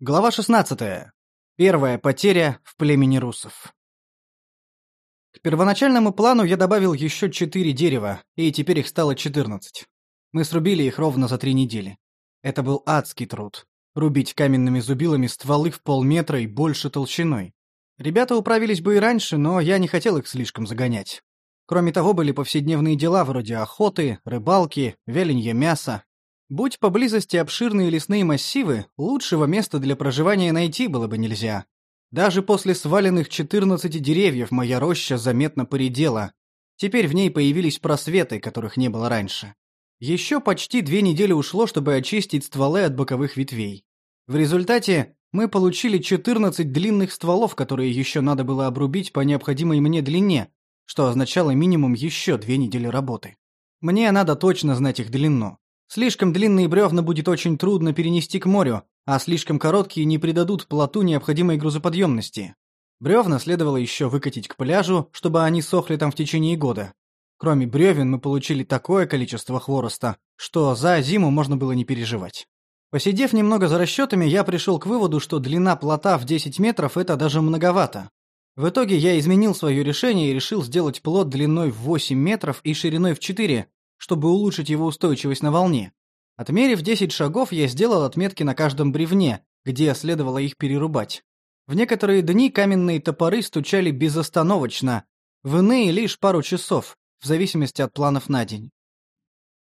Глава 16. Первая потеря в племени русов. К первоначальному плану я добавил еще четыре дерева, и теперь их стало 14. Мы срубили их ровно за три недели. Это был адский труд. Рубить каменными зубилами стволы в полметра и больше толщиной. Ребята управились бы и раньше, но я не хотел их слишком загонять. Кроме того, были повседневные дела вроде охоты, рыбалки, вяленья мяса, Будь поблизости обширные лесные массивы, лучшего места для проживания найти было бы нельзя. Даже после сваленных 14 деревьев моя роща заметно поредела. Теперь в ней появились просветы, которых не было раньше. Еще почти две недели ушло, чтобы очистить стволы от боковых ветвей. В результате мы получили 14 длинных стволов, которые еще надо было обрубить по необходимой мне длине, что означало минимум еще две недели работы. Мне надо точно знать их длину. Слишком длинные бревна будет очень трудно перенести к морю, а слишком короткие не придадут плоту необходимой грузоподъемности. Бревна следовало еще выкатить к пляжу, чтобы они сохли там в течение года. Кроме бревен мы получили такое количество хвороста, что за зиму можно было не переживать. Посидев немного за расчетами, я пришел к выводу, что длина плота в 10 метров – это даже многовато. В итоге я изменил свое решение и решил сделать плот длиной в 8 метров и шириной в 4, чтобы улучшить его устойчивость на волне. Отмерив 10 шагов, я сделал отметки на каждом бревне, где следовало их перерубать. В некоторые дни каменные топоры стучали безостановочно, в иные лишь пару часов, в зависимости от планов на день.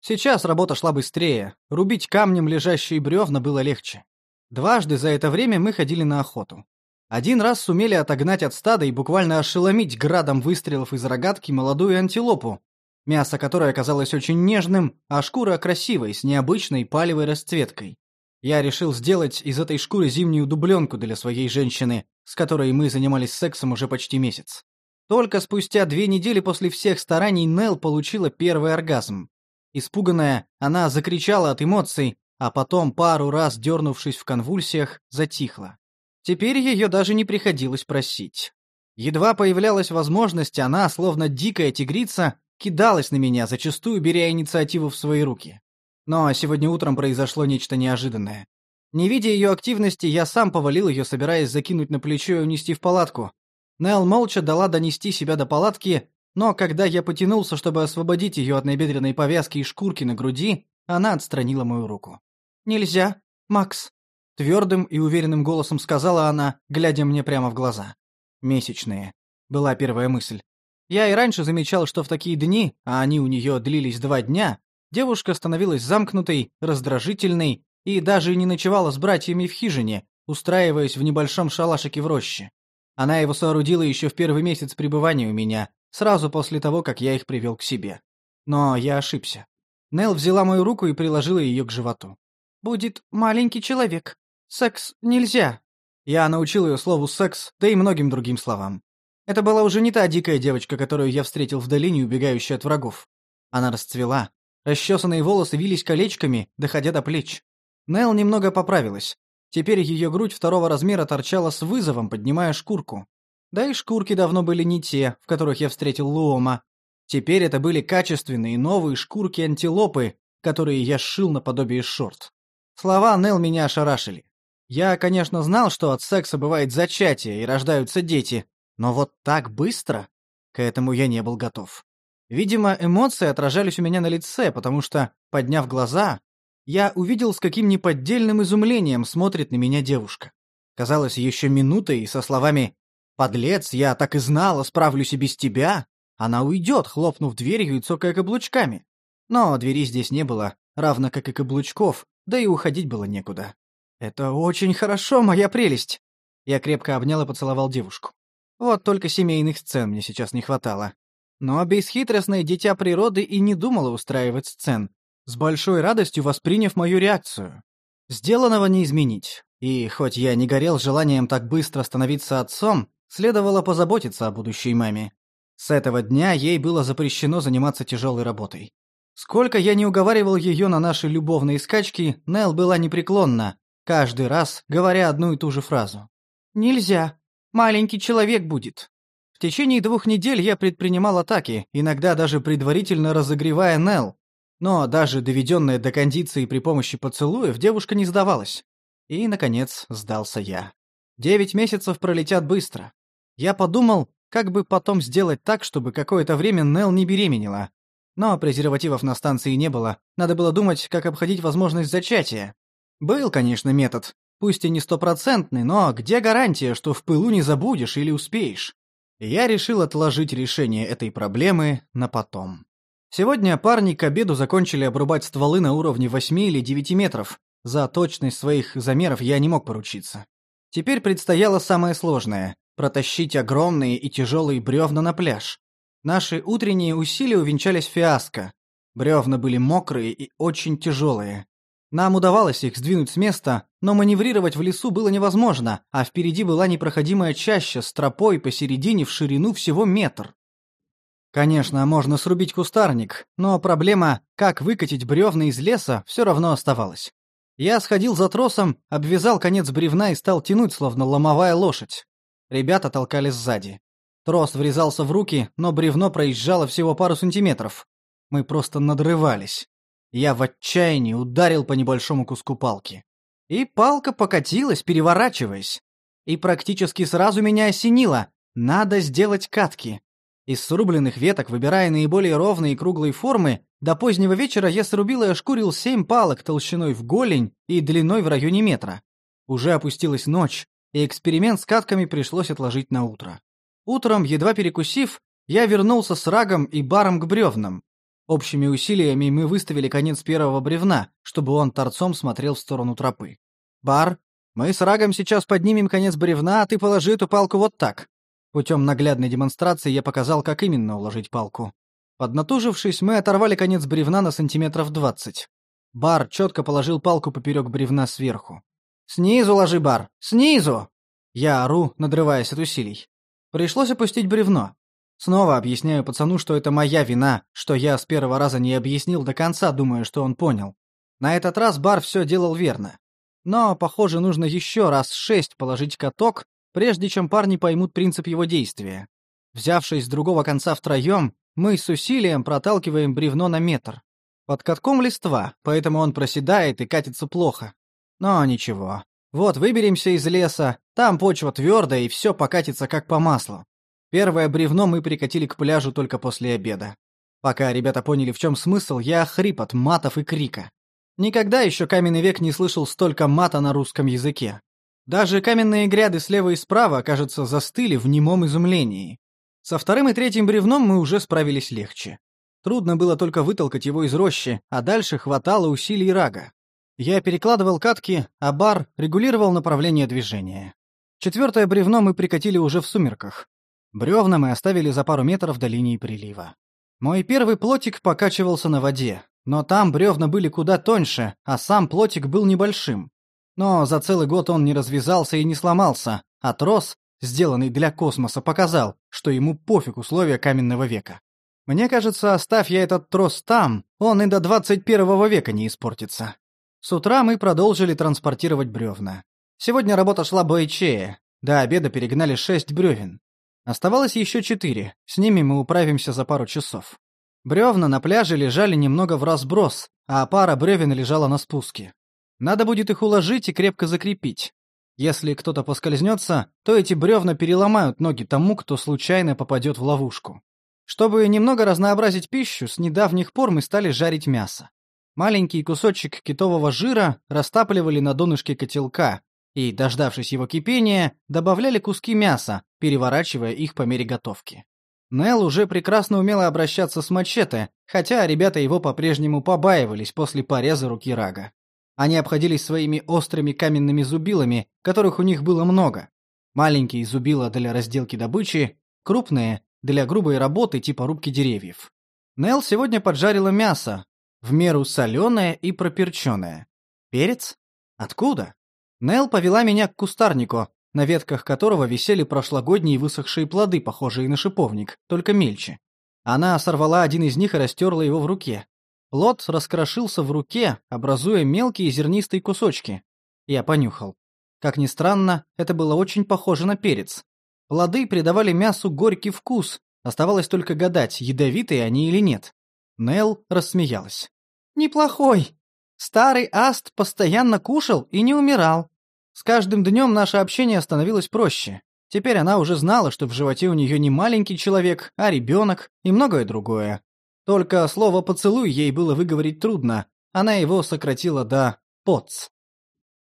Сейчас работа шла быстрее, рубить камнем лежащие бревна было легче. Дважды за это время мы ходили на охоту. Один раз сумели отогнать от стада и буквально ошеломить градом выстрелов из рогатки молодую антилопу, мясо которой оказалось очень нежным, а шкура красивой, с необычной палевой расцветкой. Я решил сделать из этой шкуры зимнюю дубленку для своей женщины, с которой мы занимались сексом уже почти месяц. Только спустя две недели после всех стараний Нел получила первый оргазм. Испуганная, она закричала от эмоций, а потом, пару раз дернувшись в конвульсиях, затихла. Теперь ее даже не приходилось просить. Едва появлялась возможность, она, словно дикая тигрица, кидалась на меня, зачастую беря инициативу в свои руки. Но сегодня утром произошло нечто неожиданное. Не видя ее активности, я сам повалил ее, собираясь закинуть на плечо и унести в палатку. Нел молча дала донести себя до палатки, но когда я потянулся, чтобы освободить ее от набедренной повязки и шкурки на груди, она отстранила мою руку. «Нельзя, Макс», — твердым и уверенным голосом сказала она, глядя мне прямо в глаза. «Месячные», — была первая мысль. Я и раньше замечал, что в такие дни, а они у нее длились два дня, девушка становилась замкнутой, раздражительной и даже не ночевала с братьями в хижине, устраиваясь в небольшом шалашике в роще. Она его соорудила еще в первый месяц пребывания у меня, сразу после того, как я их привел к себе. Но я ошибся. Нел взяла мою руку и приложила ее к животу. «Будет маленький человек. Секс нельзя». Я научил ее слову «секс», да и многим другим словам. Это была уже не та дикая девочка, которую я встретил в долине, убегающая от врагов. Она расцвела. Расчесанные волосы вились колечками, доходя до плеч. Нел немного поправилась. Теперь ее грудь второго размера торчала с вызовом, поднимая шкурку. Да и шкурки давно были не те, в которых я встретил Луома. Теперь это были качественные новые шкурки антилопы, которые я сшил наподобие шорт. Слова Нел меня ошарашили. Я, конечно, знал, что от секса бывает зачатие и рождаются дети, но вот так быстро? К этому я не был готов. Видимо, эмоции отражались у меня на лице, потому что, подняв глаза, я увидел, с каким неподдельным изумлением смотрит на меня девушка. Казалось, еще минутой и со словами «Подлец, я так и знала, справлюсь и без тебя», она уйдет, хлопнув дверью и цокая каблучками. Но двери здесь не было, равно как и каблучков, да и уходить было некуда. «Это очень хорошо, моя прелесть!» Я крепко обнял и поцеловал девушку. Вот только семейных сцен мне сейчас не хватало. Но бесхитростное дитя природы и не думало устраивать сцен, с большой радостью восприняв мою реакцию. Сделанного не изменить. И хоть я не горел желанием так быстро становиться отцом, следовало позаботиться о будущей маме. С этого дня ей было запрещено заниматься тяжелой работой. Сколько я не уговаривал ее на наши любовные скачки, Нел была непреклонна, каждый раз говоря одну и ту же фразу. «Нельзя. Маленький человек будет. В течение двух недель я предпринимал атаки, иногда даже предварительно разогревая Нел. Но даже доведенная до кондиции при помощи поцелуев, девушка не сдавалась. И, наконец, сдался я. Девять месяцев пролетят быстро. Я подумал, как бы потом сделать так, чтобы какое-то время Нел не беременела. Но презервативов на станции не было. Надо было думать, как обходить возможность зачатия. Был, конечно, метод. Пусть и не стопроцентный, но где гарантия, что в пылу не забудешь или успеешь? Я решил отложить решение этой проблемы на потом. Сегодня парни к обеду закончили обрубать стволы на уровне 8 или 9 метров. За точность своих замеров я не мог поручиться. Теперь предстояло самое сложное — протащить огромные и тяжелые бревна на пляж. Наши утренние усилия увенчались фиаско. Бревна были мокрые и очень тяжелые. Нам удавалось их сдвинуть с места, но маневрировать в лесу было невозможно, а впереди была непроходимая чаща с тропой посередине в ширину всего метр. Конечно, можно срубить кустарник, но проблема, как выкатить бревна из леса, все равно оставалась. Я сходил за тросом, обвязал конец бревна и стал тянуть, словно ломовая лошадь. Ребята толкали сзади. Трос врезался в руки, но бревно проезжало всего пару сантиметров. Мы просто надрывались. Я в отчаянии ударил по небольшому куску палки. И палка покатилась, переворачиваясь. И практически сразу меня осенило. Надо сделать катки. Из срубленных веток, выбирая наиболее ровные и круглые формы, до позднего вечера я срубил и ошкурил семь палок толщиной в голень и длиной в районе метра. Уже опустилась ночь, и эксперимент с катками пришлось отложить на утро. Утром, едва перекусив, я вернулся с рагом и баром к бревнам. Общими усилиями мы выставили конец первого бревна, чтобы он торцом смотрел в сторону тропы. «Бар, мы с рагом сейчас поднимем конец бревна, а ты положи эту палку вот так». Путем наглядной демонстрации я показал, как именно уложить палку. Поднатужившись, мы оторвали конец бревна на сантиметров двадцать. Бар четко положил палку поперек бревна сверху. «Снизу ложи, Бар! Снизу!» Я ору, надрываясь от усилий. Пришлось опустить бревно. Снова объясняю пацану, что это моя вина, что я с первого раза не объяснил до конца, думая, что он понял. На этот раз Бар все делал верно. Но, похоже, нужно еще раз шесть положить каток, прежде чем парни поймут принцип его действия. Взявшись с другого конца втроем, мы с усилием проталкиваем бревно на метр. Под катком листва, поэтому он проседает и катится плохо. Но ничего. Вот выберемся из леса, там почва твердая и все покатится как по маслу. Первое бревно мы прикатили к пляжу только после обеда. Пока ребята поняли, в чем смысл, я хрип от матов и крика. Никогда еще каменный век не слышал столько мата на русском языке. Даже каменные гряды слева и справа, кажется, застыли в немом изумлении. Со вторым и третьим бревном мы уже справились легче. Трудно было только вытолкать его из рощи, а дальше хватало усилий рага. Я перекладывал катки, а бар регулировал направление движения. Четвертое бревно мы прикатили уже в сумерках. Бревна мы оставили за пару метров до линии прилива. Мой первый плотик покачивался на воде, но там бревна были куда тоньше, а сам плотик был небольшим. Но за целый год он не развязался и не сломался, а трос, сделанный для космоса, показал, что ему пофиг условия каменного века. Мне кажется, оставь я этот трос там, он и до 21 века не испортится. С утра мы продолжили транспортировать бревна. Сегодня работа шла боечее. До обеда перегнали шесть бревен. Оставалось еще четыре, с ними мы управимся за пару часов. Бревна на пляже лежали немного в разброс, а пара бревен лежала на спуске. Надо будет их уложить и крепко закрепить. Если кто-то поскользнется, то эти бревна переломают ноги тому, кто случайно попадет в ловушку. Чтобы немного разнообразить пищу, с недавних пор мы стали жарить мясо. Маленький кусочек китового жира растапливали на донышке котелка и, дождавшись его кипения, добавляли куски мяса, переворачивая их по мере готовки. Нел уже прекрасно умела обращаться с мачете, хотя ребята его по-прежнему побаивались после пореза руки Рага. Они обходились своими острыми каменными зубилами, которых у них было много. Маленькие зубила для разделки добычи, крупные — для грубой работы типа рубки деревьев. Нел сегодня поджарила мясо, в меру соленое и проперченное. Перец? Откуда? Нел повела меня к кустарнику, на ветках которого висели прошлогодние высохшие плоды, похожие на шиповник, только мельче. Она сорвала один из них и растерла его в руке. Плод раскрошился в руке, образуя мелкие зернистые кусочки. Я понюхал. Как ни странно, это было очень похоже на перец. Плоды придавали мясу горький вкус, оставалось только гадать, ядовитые они или нет. Нел рассмеялась. «Неплохой. Старый аст постоянно кушал и не умирал. С каждым днем наше общение становилось проще. Теперь она уже знала, что в животе у нее не маленький человек, а ребенок и многое другое. Только слово «поцелуй» ей было выговорить трудно, она его сократила до «поц».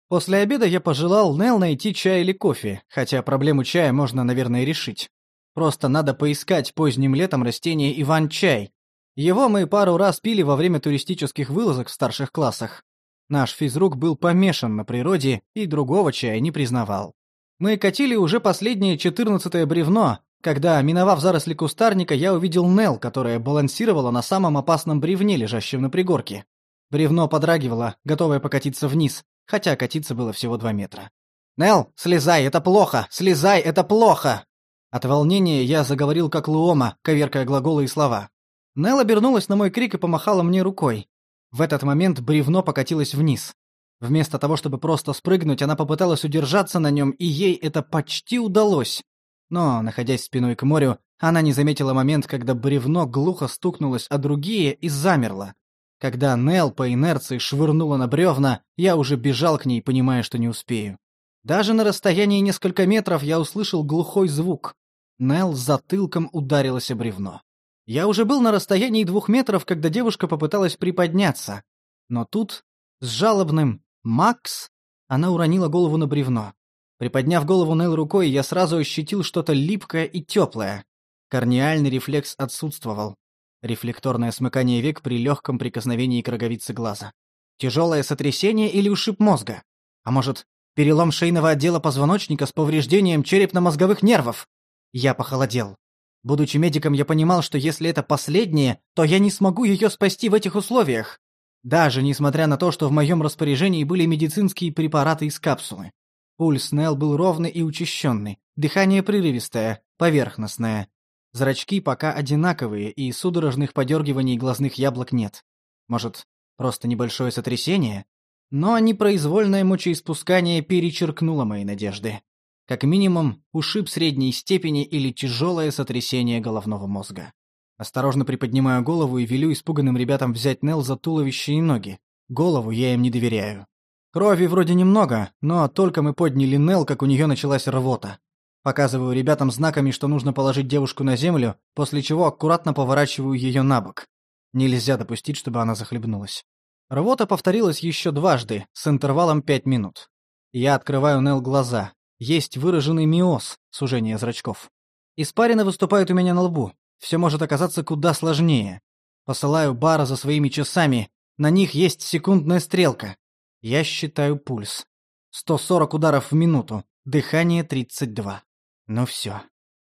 После обеда я пожелал Нел найти чай или кофе, хотя проблему чая можно, наверное, решить. Просто надо поискать поздним летом растение Иван-чай. Его мы пару раз пили во время туристических вылазок в старших классах. Наш физрук был помешан на природе и другого чая не признавал. Мы катили уже последнее четырнадцатое бревно, когда, миновав заросли кустарника, я увидел Нел, которая балансировала на самом опасном бревне, лежащем на пригорке. Бревно подрагивало, готовое покатиться вниз, хотя катиться было всего два метра. «Нел, слезай, это плохо! Слезай, это плохо!» От волнения я заговорил как Луома, коверкая глаголы и слова. Нел обернулась на мой крик и помахала мне рукой. В этот момент бревно покатилось вниз. Вместо того, чтобы просто спрыгнуть, она попыталась удержаться на нем, и ей это почти удалось. Но, находясь спиной к морю, она не заметила момент, когда бревно глухо стукнулось о другие и замерло. Когда Нел по инерции швырнула на бревна, я уже бежал к ней, понимая, что не успею. Даже на расстоянии несколько метров я услышал глухой звук. Нел затылком ударилась о бревно. Я уже был на расстоянии двух метров, когда девушка попыталась приподняться. Но тут, с жалобным «Макс», она уронила голову на бревно. Приподняв голову Нел рукой, я сразу ощутил что-то липкое и теплое. Корниальный рефлекс отсутствовал. Рефлекторное смыкание век при легком прикосновении к роговице глаза. Тяжелое сотрясение или ушиб мозга? А может, перелом шейного отдела позвоночника с повреждением черепно-мозговых нервов? Я похолодел. Будучи медиком, я понимал, что если это последнее, то я не смогу ее спасти в этих условиях. Даже несмотря на то, что в моем распоряжении были медицинские препараты из капсулы. Пульс Нелл был ровный и учащенный, дыхание прерывистое, поверхностное. Зрачки пока одинаковые, и судорожных подергиваний глазных яблок нет. Может, просто небольшое сотрясение? Но непроизвольное мочеиспускание перечеркнуло мои надежды. Как минимум, ушиб средней степени или тяжелое сотрясение головного мозга. Осторожно приподнимаю голову и велю испуганным ребятам взять Нел за туловище и ноги. Голову я им не доверяю. Крови вроде немного, но только мы подняли Нел, как у нее началась рвота. Показываю ребятам знаками, что нужно положить девушку на землю, после чего аккуратно поворачиваю ее на бок. Нельзя допустить, чтобы она захлебнулась. Рвота повторилась еще дважды, с интервалом пять минут. Я открываю Нел глаза, есть выраженный миоз, сужение зрачков. Испарина выступает у меня на лбу. Все может оказаться куда сложнее. Посылаю Бара за своими часами. На них есть секундная стрелка. Я считаю пульс. 140 ударов в минуту. Дыхание 32. Ну все.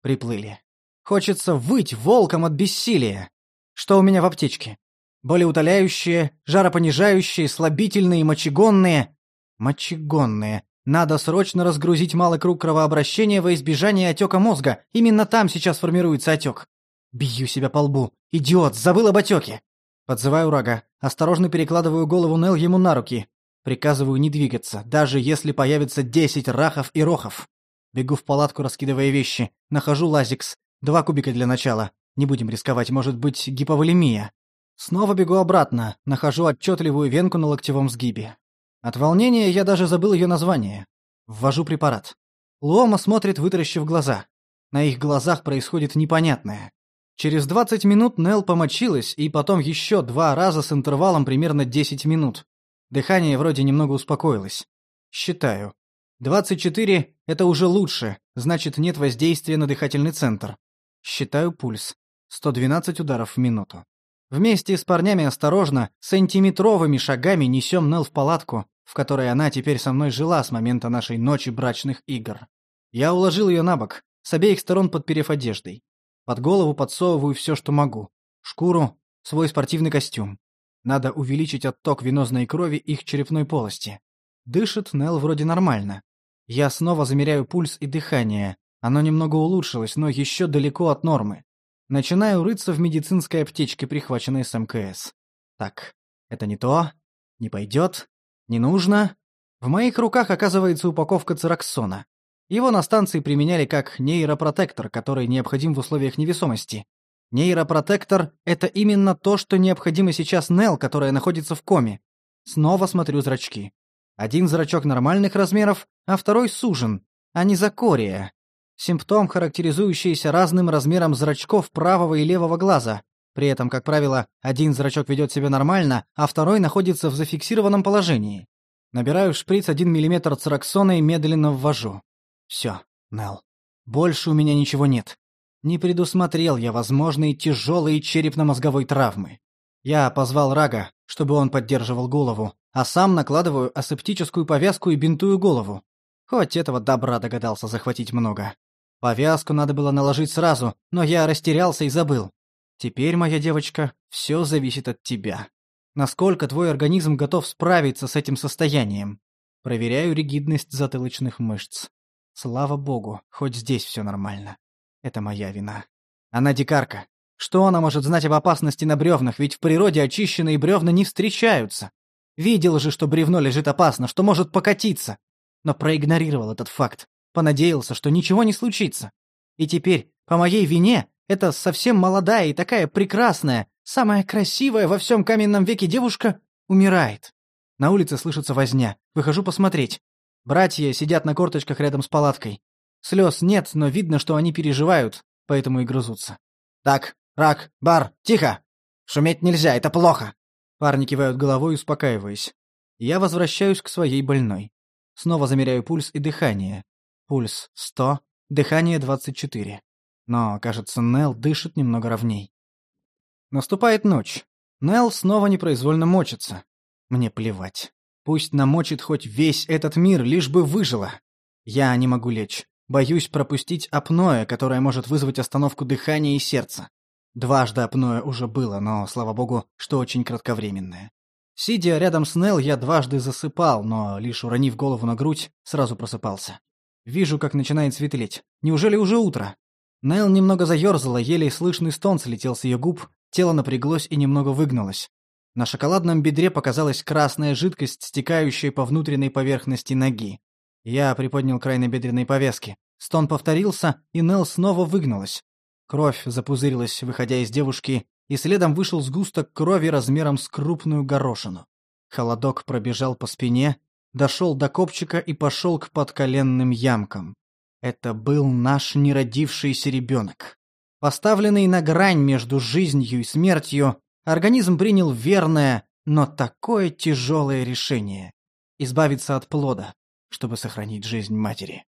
Приплыли. Хочется выть волком от бессилия. Что у меня в аптечке? Болеутоляющие, жаропонижающие, слабительные, мочегонные. Мочегонные. Надо срочно разгрузить малый круг кровообращения во избежание отека мозга. Именно там сейчас формируется отек. Бью себя по лбу. Идиот, забыл об отеке. Подзываю Рага. Осторожно перекладываю голову Нел ему на руки. Приказываю не двигаться, даже если появится десять рахов и рохов. Бегу в палатку, раскидывая вещи. Нахожу лазикс. Два кубика для начала. Не будем рисковать, может быть, гиповолемия. Снова бегу обратно. Нахожу отчетливую венку на локтевом сгибе. От волнения я даже забыл ее название. Ввожу препарат. Луома смотрит, вытаращив глаза. На их глазах происходит непонятное. Через 20 минут Нел помочилась, и потом еще два раза с интервалом примерно 10 минут. Дыхание вроде немного успокоилось. Считаю. 24 — это уже лучше, значит нет воздействия на дыхательный центр. Считаю пульс. 112 ударов в минуту. Вместе с парнями осторожно, сантиметровыми шагами несем Нел в палатку, в которой она теперь со мной жила с момента нашей ночи брачных игр. Я уложил ее на бок, с обеих сторон подперев одеждой. Под голову подсовываю все, что могу. Шкуру, свой спортивный костюм. Надо увеличить отток венозной крови их черепной полости. Дышит Нел вроде нормально. Я снова замеряю пульс и дыхание. Оно немного улучшилось, но еще далеко от нормы. Начинаю рыться в медицинской аптечке, прихваченной с МКС. Так, это не то, не пойдет. Не нужно. В моих руках оказывается упаковка цироксона. Его на станции применяли как нейропротектор, который необходим в условиях невесомости. Нейропротектор — это именно то, что необходимо сейчас Нел, которая находится в коме. Снова смотрю зрачки. Один зрачок нормальных размеров, а второй сужен, а не закория. Симптом, характеризующийся разным размером зрачков правого и левого глаза. При этом, как правило, один зрачок ведет себя нормально, а второй находится в зафиксированном положении. Набираю в шприц 1 мм цироксона и медленно ввожу. Все, Нел. Больше у меня ничего нет. Не предусмотрел я возможные тяжелые черепно-мозговой травмы. Я позвал Рага, чтобы он поддерживал голову, а сам накладываю асептическую повязку и бинтую голову. Хоть этого добра догадался захватить много. Повязку надо было наложить сразу, но я растерялся и забыл. Теперь, моя девочка, все зависит от тебя. Насколько твой организм готов справиться с этим состоянием? Проверяю ригидность затылочных мышц. Слава богу, хоть здесь все нормально. Это моя вина. Она дикарка. Что она может знать об опасности на бревнах, ведь в природе очищенные бревна не встречаются. Видел же, что бревно лежит опасно, что может покатиться. Но проигнорировал этот факт. Понадеялся, что ничего не случится. И теперь, по моей вине, эта совсем молодая и такая прекрасная, самая красивая во всем каменном веке девушка умирает. На улице слышится возня. Выхожу посмотреть. Братья сидят на корточках рядом с палаткой. Слез нет, но видно, что они переживают, поэтому и грызутся. «Так, рак, бар, тихо! Шуметь нельзя, это плохо!» Парни кивают головой, успокаиваясь. Я возвращаюсь к своей больной. Снова замеряю пульс и дыхание. Пульс 100, дыхание 24. Но, кажется, Нел дышит немного ровней. Наступает ночь. Нел снова непроизвольно мочится. Мне плевать. Пусть намочит хоть весь этот мир, лишь бы выжила. Я не могу лечь. Боюсь пропустить апноэ, которое может вызвать остановку дыхания и сердца. Дважды апноэ уже было, но, слава богу, что очень кратковременное. Сидя рядом с Нел, я дважды засыпал, но, лишь уронив голову на грудь, сразу просыпался. Вижу, как начинает светлеть. Неужели уже утро? Нел немного заерзала, еле слышный стон слетел с ее губ, тело напряглось и немного выгнулось. На шоколадном бедре показалась красная жидкость, стекающая по внутренней поверхности ноги. Я приподнял край набедренной повязки. Стон повторился, и Нел снова выгнулась. Кровь запузырилась, выходя из девушки, и следом вышел сгусток крови размером с крупную горошину. Холодок пробежал по спине, дошел до копчика и пошел к подколенным ямкам. Это был наш неродившийся ребенок. Поставленный на грань между жизнью и смертью, организм принял верное, но такое тяжелое решение — избавиться от плода, чтобы сохранить жизнь матери.